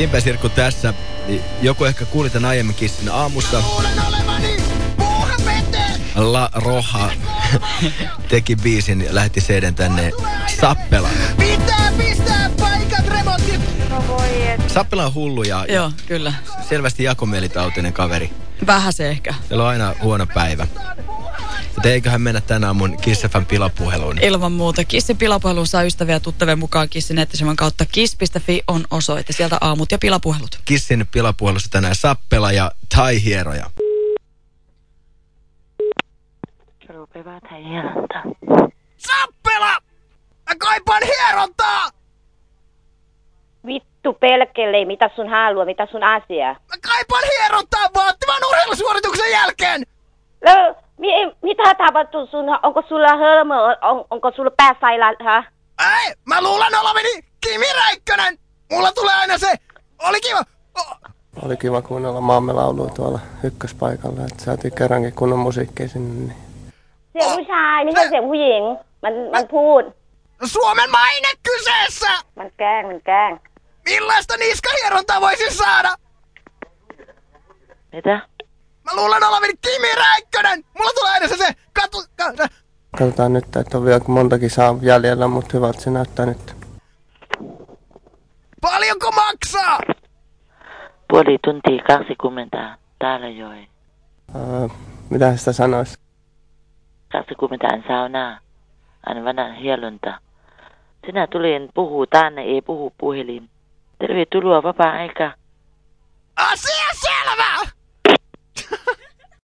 Simpä Sirkku tässä. Joku ehkä kuuli tämän aiemmin kissin aamussa. La Roha teki biisin ja lähti seiden tänne Sappelaan. Pitää pistää paikat remontit! No voi et. Sappela on hullu ja, ja Joo, kyllä. selvästi jakomielitautinen kaveri. Vähän se ehkä. Siellä on aina huono päivä. Mutta eiköhän mennä tänään mun Kiss FM pilapuheluun. Ilman muuta. Kissin pilapuhelu saa ystäviä ja tuttavia mukaan Kissin nettisivujen kautta. Kiss.fi on osoite. Sieltä aamut ja pilapuhelut. Kissin pilapuhelussa tänään Sappela ja Tai Hieroja. Rupeaa. Sappela! Mä kaipaan hierontaa! Vittu pelkele, mitä sun haluaa, mitä sun asia? Mä kaipaan hierontaa 他把读书呢，我个输了喝么，我我个输了半塞啦哈。Ai! Oli kiva! Kuunnella maamme laulua tuolla ykköspaikalla, että saatiin kerrankin kunnon musiikkia sinne. Niin- se on se on se. Man, puhut. Suomen maine kyseessä! Man kään, man kään. Millaista niskahierontaa voisin saada? Mitä? Mä luulen olevani Kimi Räikkönen! Mulla tulee aina se katu, ka, Katsotaan nyt, että on vielä montakin saa jäljellä, mutta hyvältä se näyttää nyt. paljonko maksaa? Puoli tuntia 20 täällä joi. Öö, mitä sitä sanoisi? 20 on saunaa. Aina vanhan hielunta. Sinä tulin puhuu tänne, ei puhu puhelin. Tervetuloa vapaa-aika. Asia!